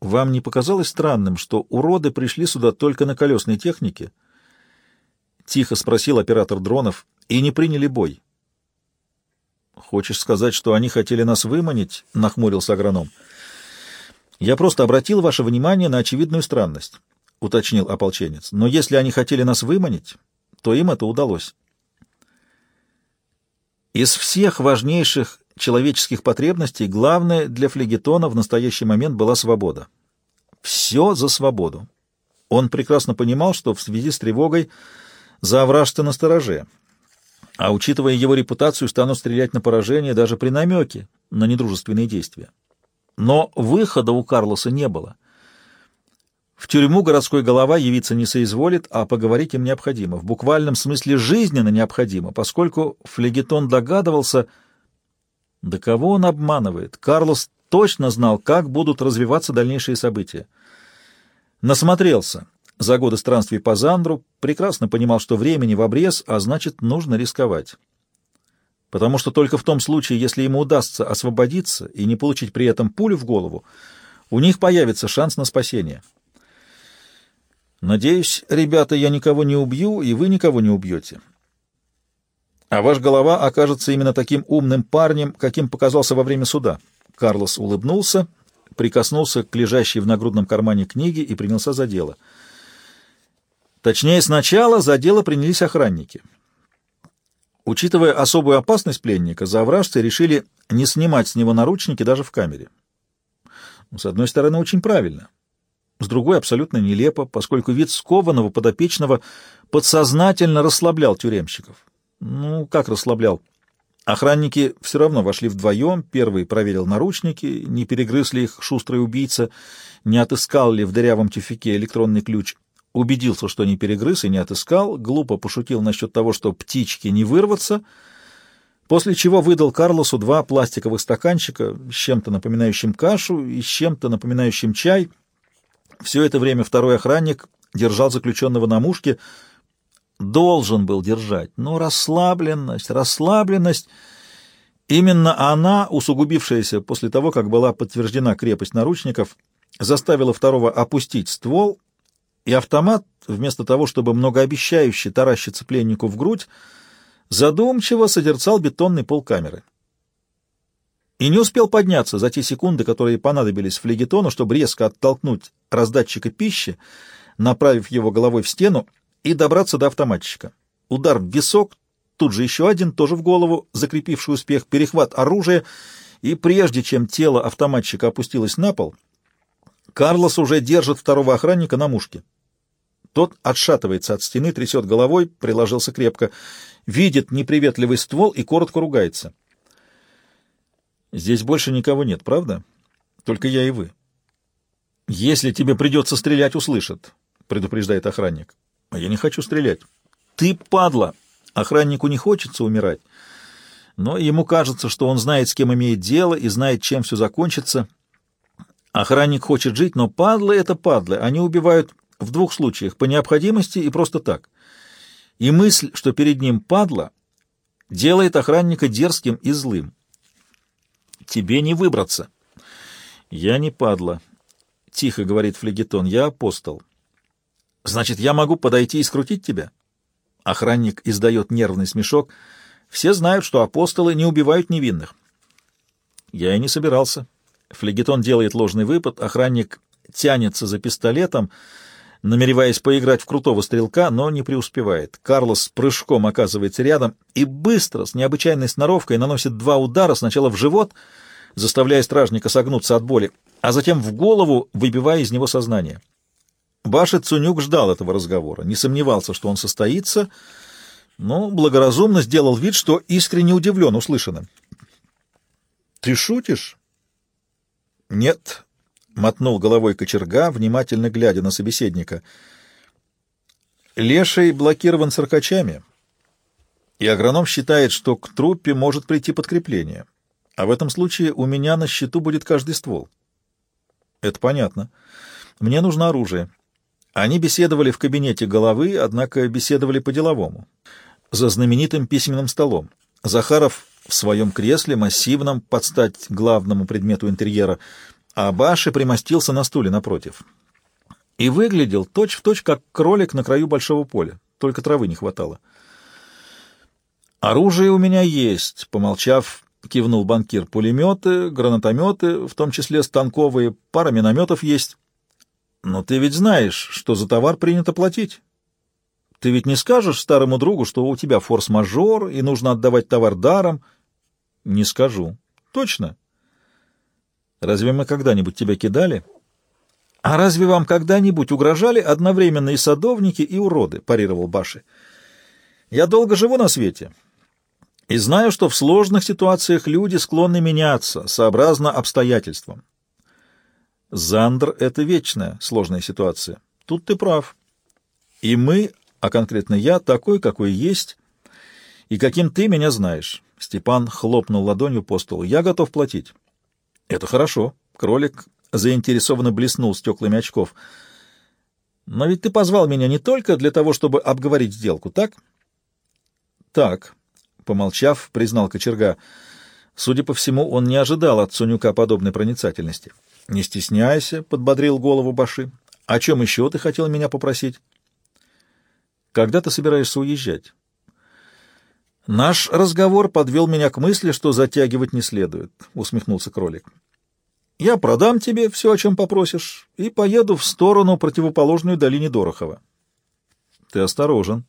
вам не показалось странным, что уроды пришли сюда только на колесной технике? Тихо спросил оператор дронов и не приняли бой. Хочешь сказать, что они хотели нас выманить? Нахмурился агроном. Я просто обратил ваше внимание на очевидную странность, уточнил ополченец. Но если они хотели нас выманить, то им это удалось. Из всех важнейших человеческих потребностей главное для флегетона в настоящий момент была свобода. Все за свободу. Он прекрасно понимал, что в связи с тревогой завражцы на стороже, а учитывая его репутацию, станут стрелять на поражение даже при намеке на недружественные действия. Но выхода у Карлоса не было. В тюрьму городской голова явиться не соизволит, а поговорить им необходимо. В буквальном смысле жизненно необходимо, поскольку флегетон догадывался, да кого он обманывает? Карлос точно знал, как будут развиваться дальнейшие события. Насмотрелся за годы странствий по Зандру, прекрасно понимал, что времени в обрез, а значит, нужно рисковать. Потому что только в том случае, если ему удастся освободиться и не получить при этом пулю в голову, у них появится шанс на спасение. Надеюсь, ребята, я никого не убью, и вы никого не убьете. А ваш голова окажется именно таким умным парнем, каким показался во время суда. Карлос улыбнулся, прикоснулся к лежащей в нагрудном кармане книге и принялся за дело. Точнее, сначала за дело принялись охранники. Учитывая особую опасность пленника, завражцы решили не снимать с него наручники даже в камере. С одной стороны, очень правильно. С другой, абсолютно нелепо, поскольку вид скованного подопечного подсознательно расслаблял тюремщиков. Ну, как расслаблял? Охранники все равно вошли вдвоем. Первый проверил наручники, не перегрыз ли их шустрый убийца, не отыскал ли в дырявом тюфике электронный ключ. Убедился, что не перегрыз и не отыскал, глупо пошутил насчет того, что птички не вырваться, после чего выдал Карлосу два пластиковых стаканчика с чем-то напоминающим кашу и с чем-то напоминающим чай. Все это время второй охранник держал заключенного на мушке — должен был держать. Но расслабленность, расслабленность... Именно она, усугубившаяся после того, как была подтверждена крепость наручников, заставила второго опустить ствол, и автомат, вместо того, чтобы многообещающе таращиться пленнику в грудь, задумчиво созерцал бетонный пол камеры. И не успел подняться за те секунды, которые понадобились флегетону, чтобы резко оттолкнуть раздатчика пищи, направив его головой в стену и добраться до автоматчика. Удар в висок, тут же еще один, тоже в голову, закрепивший успех, перехват оружия, и прежде чем тело автоматчика опустилось на пол, Карлос уже держит второго охранника на мушке. Тот отшатывается от стены, трясет головой, приложился крепко, видит неприветливый ствол и коротко ругается. «Здесь больше никого нет, правда? Только я и вы». «Если тебе придется стрелять, услышат», — предупреждает охранник. А я не хочу стрелять. Ты падла! Охраннику не хочется умирать, но ему кажется, что он знает, с кем имеет дело и знает, чем все закончится. Охранник хочет жить, но падлы — это падлы. Они убивают в двух случаях — по необходимости и просто так. И мысль, что перед ним падла, делает охранника дерзким и злым. Тебе не выбраться. Я не падла. Тихо говорит флегетон, я апостол. Значит, я могу подойти и скрутить тебя? Охранник издает нервный смешок. Все знают, что апостолы не убивают невинных. Я и не собирался. Флегетон делает ложный выпад, охранник тянется за пистолетом, намереваясь поиграть в крутого стрелка, но не преуспевает. Карлос с прыжком оказывается рядом и быстро, с необычайной сноровкой, наносит два удара сначала в живот, заставляя стражника согнуться от боли, а затем в голову, выбивая из него сознание. Баша Цунюк ждал этого разговора, не сомневался, что он состоится, но благоразумно сделал вид, что искренне удивлен услышанным. «Ты шутишь?» «Нет», — мотнул головой кочерга, внимательно глядя на собеседника. «Леший блокирован циркачами, и агроном считает, что к труппе может прийти подкрепление, а в этом случае у меня на счету будет каждый ствол». «Это понятно. Мне нужно оружие». Они беседовали в кабинете головы, однако беседовали по-деловому. За знаменитым письменным столом. Захаров в своем кресле, массивном, под стать главному предмету интерьера, а Баши примостился на стуле напротив. И выглядел точь-в-точь, точь, как кролик на краю большого поля, только травы не хватало. «Оружие у меня есть», — помолчав, кивнул банкир. «Пулеметы, гранатометы, в том числе станковые, пара минометов есть. Но ты ведь знаешь, что за товар принято платить. Ты ведь не скажешь старому другу, что у тебя форс-мажор и нужно отдавать товар даром?» «Не скажу». «Точно?» «Разве мы когда-нибудь тебя кидали?» «А разве вам когда-нибудь угрожали одновременно и садовники, и уроды?» — парировал Баши. «Я долго живу на свете». И знаю, что в сложных ситуациях люди склонны меняться, сообразно обстоятельствам. Зандр — это вечная сложная ситуация. Тут ты прав. И мы, а конкретно я, такой, какой есть, и каким ты меня знаешь. Степан хлопнул ладонью по столу. Я готов платить. Это хорошо. Кролик заинтересованно блеснул стеклами очков. Но ведь ты позвал меня не только для того, чтобы обговорить сделку, так? Так. Помолчав, признал кочерга. Судя по всему, он не ожидал от Цунюка подобной проницательности. «Не стесняйся», — подбодрил голову Баши. «О чем еще ты хотел меня попросить?» «Когда ты собираешься уезжать?» «Наш разговор подвел меня к мысли, что затягивать не следует», — усмехнулся кролик. «Я продам тебе все, о чем попросишь, и поеду в сторону, противоположную долине Дорохова». «Ты осторожен.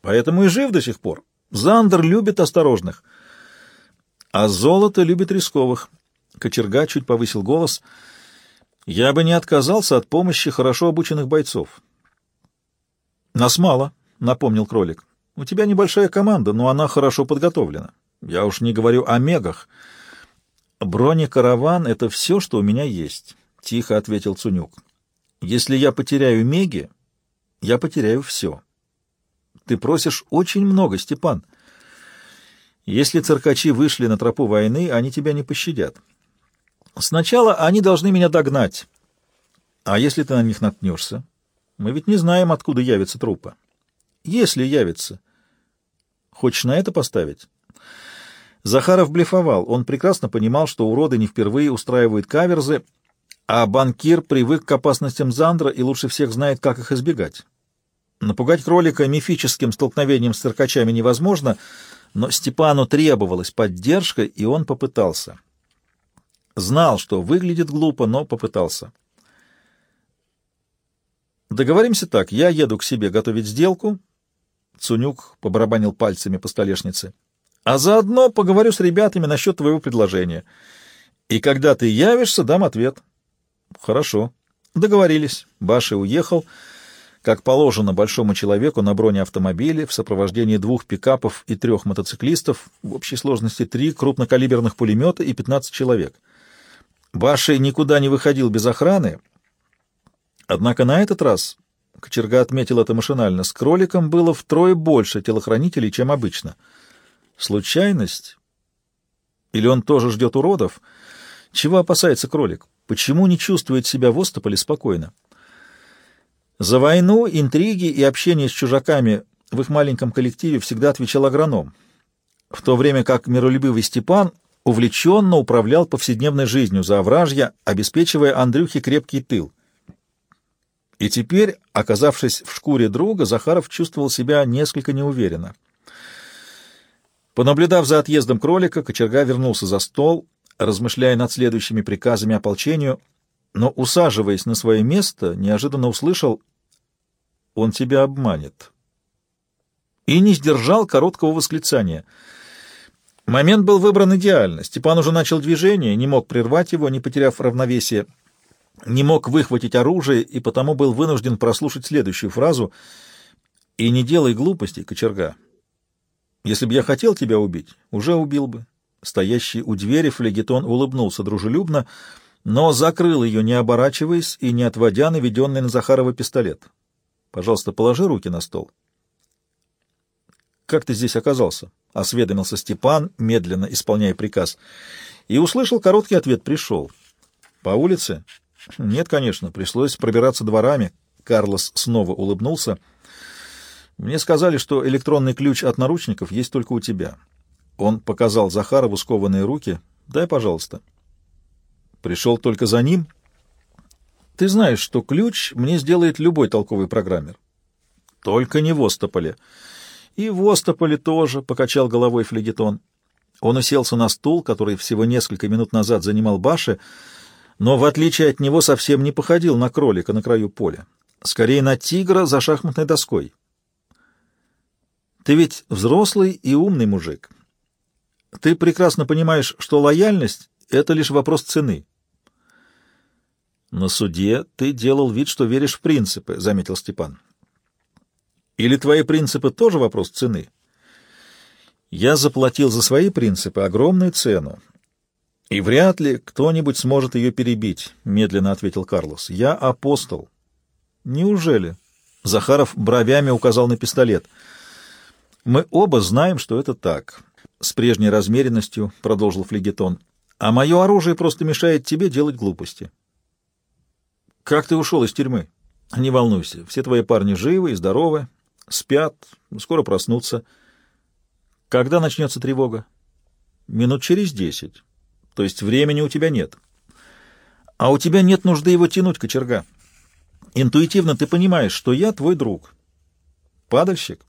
Поэтому и жив до сих пор. Зандер любит осторожных, а золото любит рисковых. Кочерга чуть повысил голос. Я бы не отказался от помощи хорошо обученных бойцов. Нас мало, напомнил кролик. У тебя небольшая команда, но она хорошо подготовлена. Я уж не говорю о мегах. Бронекараван — это все, что у меня есть, — тихо ответил Цунюк. Если я потеряю меги, я потеряю все. Ты просишь очень много, Степан. Если циркачи вышли на тропу войны, они тебя не пощадят. Сначала они должны меня догнать. А если ты на них наткнешься? Мы ведь не знаем, откуда явится трупа. Если явится. Хочешь на это поставить? Захаров блефовал. Он прекрасно понимал, что уроды не впервые устраивают каверзы, а банкир привык к опасностям Зандра и лучше всех знает, как их избегать. Напугать кролика мифическим столкновением с циркачами невозможно, но Степану требовалась поддержка, и он попытался. Знал, что выглядит глупо, но попытался. «Договоримся так. Я еду к себе готовить сделку». Цунюк побарабанил пальцами по столешнице. «А заодно поговорю с ребятами насчет твоего предложения. И когда ты явишься, дам ответ». «Хорошо. Договорились». Баши уехал как положено большому человеку на бронеавтомобиле в сопровождении двух пикапов и трех мотоциклистов, в общей сложности три крупнокалиберных пулемета и 15 человек. Башей никуда не выходил без охраны, однако на этот раз, Кочерга отметил это машинально, с кроликом было втрое больше телохранителей, чем обычно. Случайность? Или он тоже ждет уродов? Чего опасается кролик? Почему не чувствует себя в Остополе спокойно? За войну, интриги и общение с чужаками в их маленьком коллективе всегда отвечал агроном, в то время как миролюбивый Степан увлеченно управлял повседневной жизнью за овражья, обеспечивая Андрюхе крепкий тыл. И теперь, оказавшись в шкуре друга, Захаров чувствовал себя несколько неуверенно. Понаблюдав за отъездом кролика, кочерга вернулся за стол, размышляя над следующими приказами ополчению, но, усаживаясь на свое место, неожиданно услышал он тебя обманет. И не сдержал короткого восклицания. Момент был выбран идеально. Степан уже начал движение, не мог прервать его, не потеряв равновесие, не мог выхватить оружие и потому был вынужден прослушать следующую фразу «И не делай глупостей, кочерга. Если бы я хотел тебя убить, уже убил бы». Стоящий у двери флегетон улыбнулся дружелюбно, но закрыл ее, не оборачиваясь и не отводя наведенный на Захарова пистолет. Пожалуйста, положи руки на стол. Как ты здесь оказался? осведомился Степан, медленно исполняя приказ, и услышал короткий ответ: пришел. По улице? Нет, конечно, пришлось пробираться дворами. Карлос снова улыбнулся. Мне сказали, что электронный ключ от наручников есть только у тебя. Он показал Захарову скованные руки. Дай, пожалуйста. Пришел только за ним. Ты знаешь, что ключ мне сделает любой толковый программер. Только не в Остополе. И в Остополе тоже, — покачал головой флегетон. Он уселся на стул, который всего несколько минут назад занимал Баши, но, в отличие от него, совсем не походил на кролика на краю поля. Скорее, на тигра за шахматной доской. Ты ведь взрослый и умный мужик. Ты прекрасно понимаешь, что лояльность — это лишь вопрос цены. На суде ты делал вид, что веришь в принципы, — заметил Степан. Или твои принципы тоже вопрос цены? Я заплатил за свои принципы огромную цену. И вряд ли кто-нибудь сможет ее перебить, — медленно ответил Карлос. Я апостол. Неужели? Захаров бровями указал на пистолет. Мы оба знаем, что это так. С прежней размеренностью продолжил флегетон. А мое оружие просто мешает тебе делать глупости. Как ты ушел из тюрьмы? Не волнуйся, все твои парни живы и здоровы, спят, скоро проснутся. Когда начнется тревога? Минут через десять. То есть времени у тебя нет. А у тебя нет нужды его тянуть, кочерга. Интуитивно ты понимаешь, что я твой друг. Падальщик?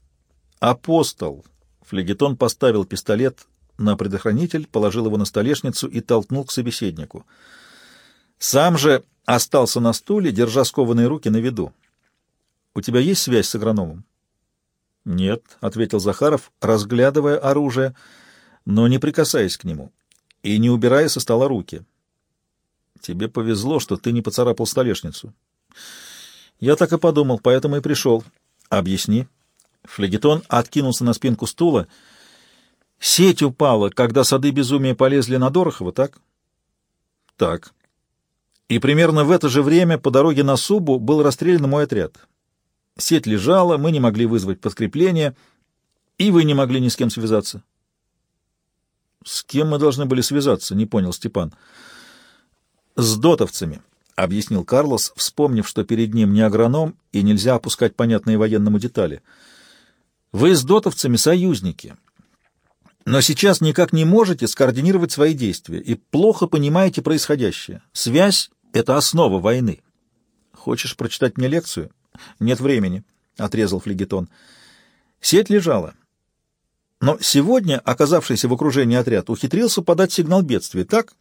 Апостол. Флегетон поставил пистолет на предохранитель, положил его на столешницу и толкнул к собеседнику. Сам же остался на стуле, держа скованные руки на виду. «У тебя есть связь с агрономом?» «Нет», — ответил Захаров, разглядывая оружие, но не прикасаясь к нему и не убирая со стола руки. «Тебе повезло, что ты не поцарапал столешницу». «Я так и подумал, поэтому и пришел». «Объясни». Флегетон откинулся на спинку стула. «Сеть упала, когда сады безумия полезли на Дорохова, так?» «Так». «И примерно в это же время по дороге на Субу был расстрелян мой отряд». Сеть лежала, мы не могли вызвать подкрепление, и вы не могли ни с кем связаться. — С кем мы должны были связаться? — не понял Степан. — С дотовцами, — объяснил Карлос, вспомнив, что перед ним не агроном и нельзя опускать понятные военному детали. — Вы с дотовцами союзники, но сейчас никак не можете скоординировать свои действия и плохо понимаете происходящее. Связь — это основа войны. Хочешь прочитать мне лекцию? — «Нет времени», — отрезал флегетон. Сеть лежала. Но сегодня, оказавшийся в окружении отряд, ухитрился подать сигнал бедствия, так?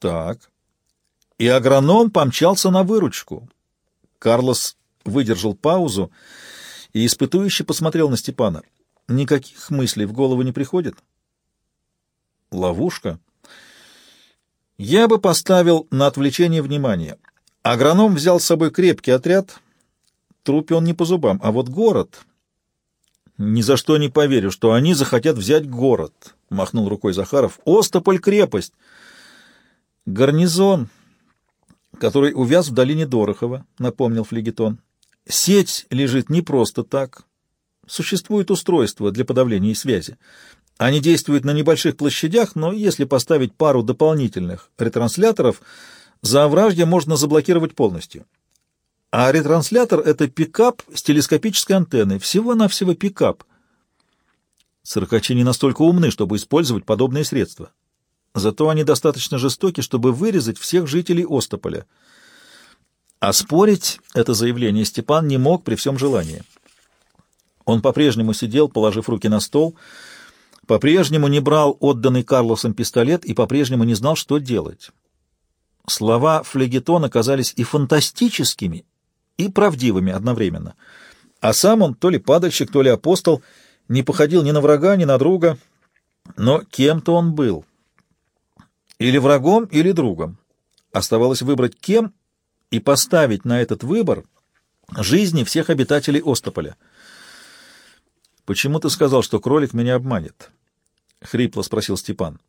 Так. И агроном помчался на выручку. Карлос выдержал паузу и испытующе посмотрел на Степана. Никаких мыслей в голову не приходит? Ловушка? Я бы поставил на отвлечение внимания. Агроном взял с собой крепкий отряд — Трупе он не по зубам, а вот город... «Ни за что не поверю, что они захотят взять город», — махнул рукой Захаров. «Остополь — крепость. Гарнизон, который увяз в долине Дорохова», — напомнил флегетон. «Сеть лежит не просто так. Существует устройство для подавления связи. Они действуют на небольших площадях, но если поставить пару дополнительных ретрансляторов, за овражье можно заблокировать полностью. А ретранслятор — это пикап с телескопической антенной. Всего-навсего пикап. Циркачи не настолько умны, чтобы использовать подобные средства. Зато они достаточно жестоки, чтобы вырезать всех жителей Остополя. А спорить это заявление Степан не мог при всем желании. Он по-прежнему сидел, положив руки на стол, по-прежнему не брал отданный Карлосом пистолет и по-прежнему не знал, что делать. Слова флегетона казались и фантастическими, и правдивыми одновременно. А сам он, то ли падальщик, то ли апостол, не походил ни на врага, ни на друга, но кем-то он был. Или врагом, или другом. Оставалось выбрать кем и поставить на этот выбор жизни всех обитателей Остополя. «Почему ты сказал, что кролик меня обманет?» — хрипло спросил Степан.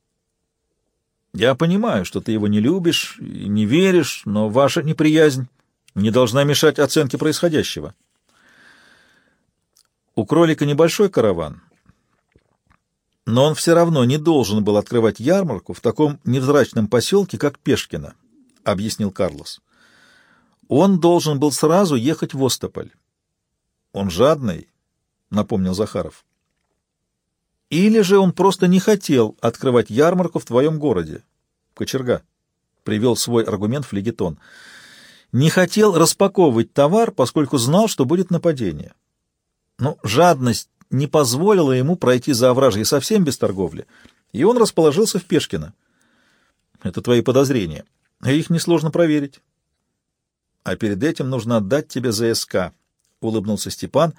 «Я понимаю, что ты его не любишь и не веришь, но ваша неприязнь не должна мешать оценке происходящего. У кролика небольшой караван, но он все равно не должен был открывать ярмарку в таком невзрачном поселке, как Пешкино, — объяснил Карлос. Он должен был сразу ехать в Остополь. Он жадный, — напомнил Захаров. Или же он просто не хотел открывать ярмарку в твоем городе, Кочерга. привел свой аргумент флегетон. Не хотел распаковывать товар, поскольку знал, что будет нападение. Но жадность не позволила ему пройти за овражье совсем без торговли, и он расположился в Пешкино. Это твои подозрения. Их несложно проверить. А перед этим нужно отдать тебе ЗСК, — улыбнулся Степан,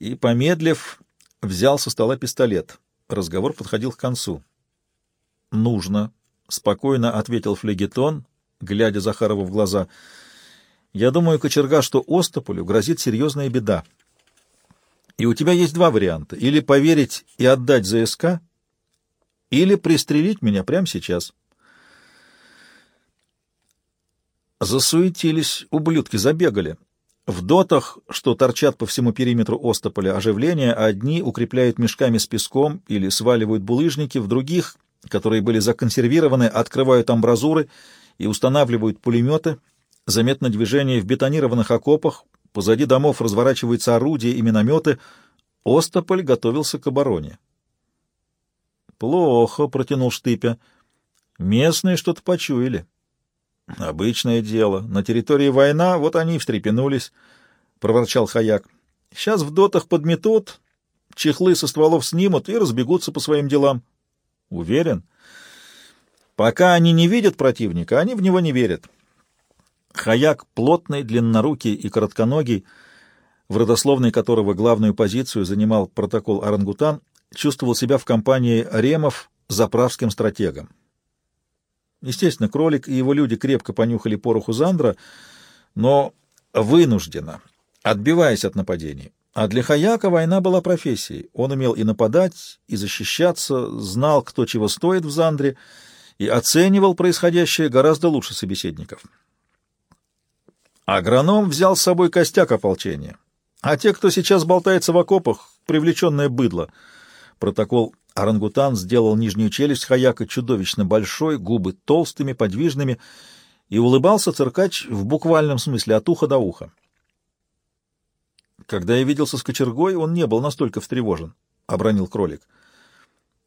и, помедлив, взял со стола пистолет. Разговор подходил к концу. — Нужно, — спокойно ответил флегетон, глядя Захарову в глаза. — Я думаю, кочерга, что Остополю грозит серьезная беда. И у тебя есть два варианта. Или поверить и отдать ЗСК, или пристрелить меня прямо сейчас. Засуетились, ублюдки забегали. В дотах, что торчат по всему периметру Остополя, оживление, а одни укрепляют мешками с песком или сваливают булыжники, в других, которые были законсервированы, открывают амбразуры и устанавливают пулеметы. Заметно движение в бетонированных окопах, Позади домов разворачиваются орудия и минометы. Остополь готовился к обороне. «Плохо», — протянул Штыпя. «Местные что-то почуяли». «Обычное дело. На территории война, вот они и встрепенулись», — проворчал Хаяк. «Сейчас в дотах подметут, чехлы со стволов снимут и разбегутся по своим делам». «Уверен?» «Пока они не видят противника, они в него не верят». Хаяк плотный, длиннорукий и коротконогий, в родословной которого главную позицию занимал протокол «Орангутан», чувствовал себя в компании ремов заправским стратегом. Естественно, кролик и его люди крепко понюхали пороху Зандра, но вынужденно, отбиваясь от нападений. А для Хаяка война была профессией. Он умел и нападать, и защищаться, знал, кто чего стоит в Зандре, и оценивал происходящее гораздо лучше собеседников. Агроном взял с собой костяк ополчения, а те, кто сейчас болтается в окопах, привлеченное быдло. Протокол орангутан сделал нижнюю челюсть Хаяка чудовищно большой, губы толстыми, подвижными, и улыбался циркач в буквальном смысле от уха до уха. Когда я виделся с кочергой, он не был настолько встревожен, — обронил кролик.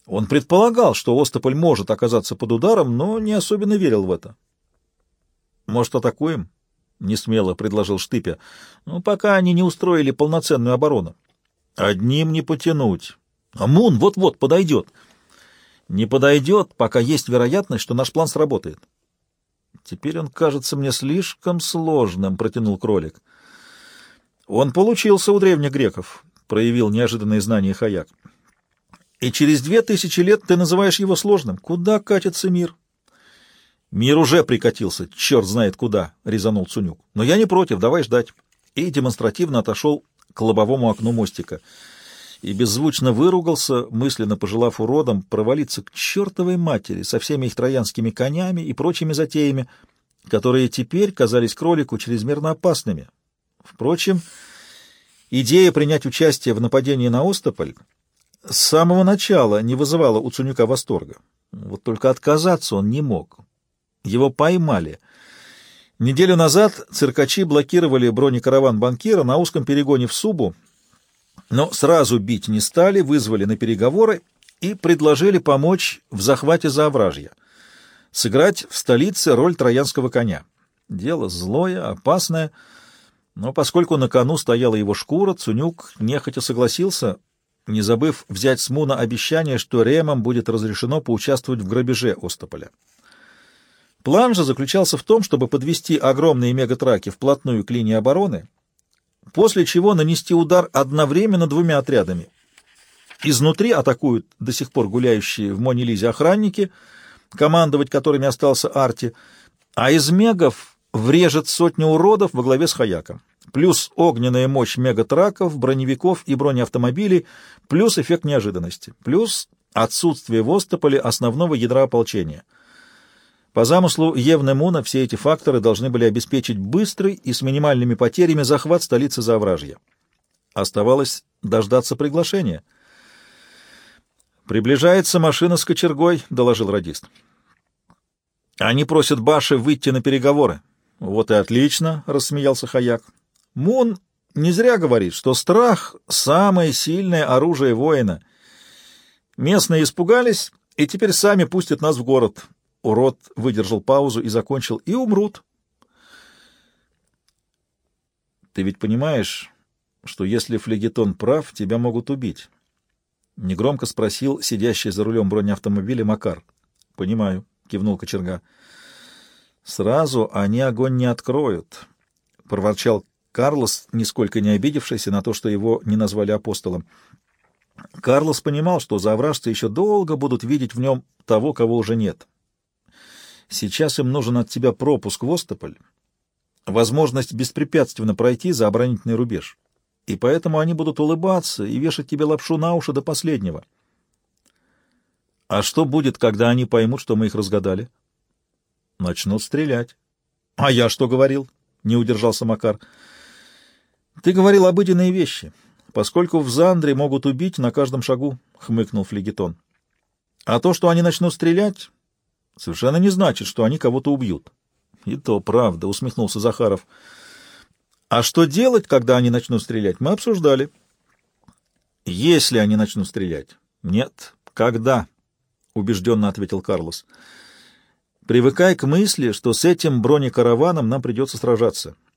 Он предполагал, что Остополь может оказаться под ударом, но не особенно верил в это. — Может, атакуем? — несмело предложил Штыпя. — Ну, пока они не устроили полноценную оборону. — Одним не потянуть. А Мун вот-вот подойдет. — Не подойдет, пока есть вероятность, что наш план сработает. — Теперь он кажется мне слишком сложным, — протянул кролик. — Он получился у древних греков, — проявил неожиданные знания Хаяк. — И через две тысячи лет ты называешь его сложным. Куда катится мир? — «Мир уже прикатился, черт знает куда», — резанул Цунюк. «Но я не против, давай ждать». И демонстративно отошел к лобовому окну мостика. И беззвучно выругался, мысленно пожелав уродам провалиться к чертовой матери со всеми их троянскими конями и прочими затеями, которые теперь казались кролику чрезмерно опасными. Впрочем, идея принять участие в нападении на Остополь с самого начала не вызывала у Цунюка восторга. Вот только отказаться он не мог. Его поймали. Неделю назад циркачи блокировали бронекараван банкира на узком перегоне в Субу, но сразу бить не стали, вызвали на переговоры и предложили помочь в захвате Заовражья, сыграть в столице роль троянского коня. Дело злое, опасное, но поскольку на кону стояла его шкура, Цунюк нехотя согласился, не забыв взять с Муна обещание, что Ремам будет разрешено поучаствовать в грабеже Остополя. План же заключался в том, чтобы подвести огромные мегатраки вплотную к линии обороны, после чего нанести удар одновременно двумя отрядами. Изнутри атакуют до сих пор гуляющие в Монелизе охранники, командовать которыми остался Арти, а из мегов врежет сотню уродов во главе с Хаяком. Плюс огненная мощь мегатраков, броневиков и бронеавтомобилей, плюс эффект неожиданности, плюс отсутствие в Остополе основного ядра ополчения — по замыслу Евне Муна все эти факторы должны были обеспечить быстрый и с минимальными потерями захват столицы Завражья. Оставалось дождаться приглашения. «Приближается машина с кочергой», — доложил радист. «Они просят Баши выйти на переговоры». «Вот и отлично», — рассмеялся Хаяк. «Мун не зря говорит, что страх — самое сильное оружие воина. Местные испугались и теперь сами пустят нас в город. Урод выдержал паузу и закончил. И умрут. Ты ведь понимаешь, что если флегетон прав, тебя могут убить? Негромко спросил сидящий за рулем бронеавтомобиля Макар. Понимаю, кивнул кочерга. Сразу они огонь не откроют, проворчал Карлос, нисколько не обидевшийся на то, что его не назвали апостолом. Карлос понимал, что завражцы еще долго будут видеть в нем того, кого уже нет. Сейчас им нужен от тебя пропуск в Остополь, возможность беспрепятственно пройти за оборонительный рубеж. И поэтому они будут улыбаться и вешать тебе лапшу на уши до последнего. А что будет, когда они поймут, что мы их разгадали? Начнут стрелять. А я что говорил? Не удержался Макар. Ты говорил обыденные вещи, поскольку в Зандре могут убить на каждом шагу, хмыкнул Флегетон. А то, что они начнут стрелять, совершенно не значит, что они кого-то убьют. — И то правда, — усмехнулся Захаров. — А что делать, когда они начнут стрелять, мы обсуждали. — Если они начнут стрелять. — Нет. Когда? — убежденно ответил Карлос. — Привыкай к мысли, что с этим бронекараваном нам придется сражаться. —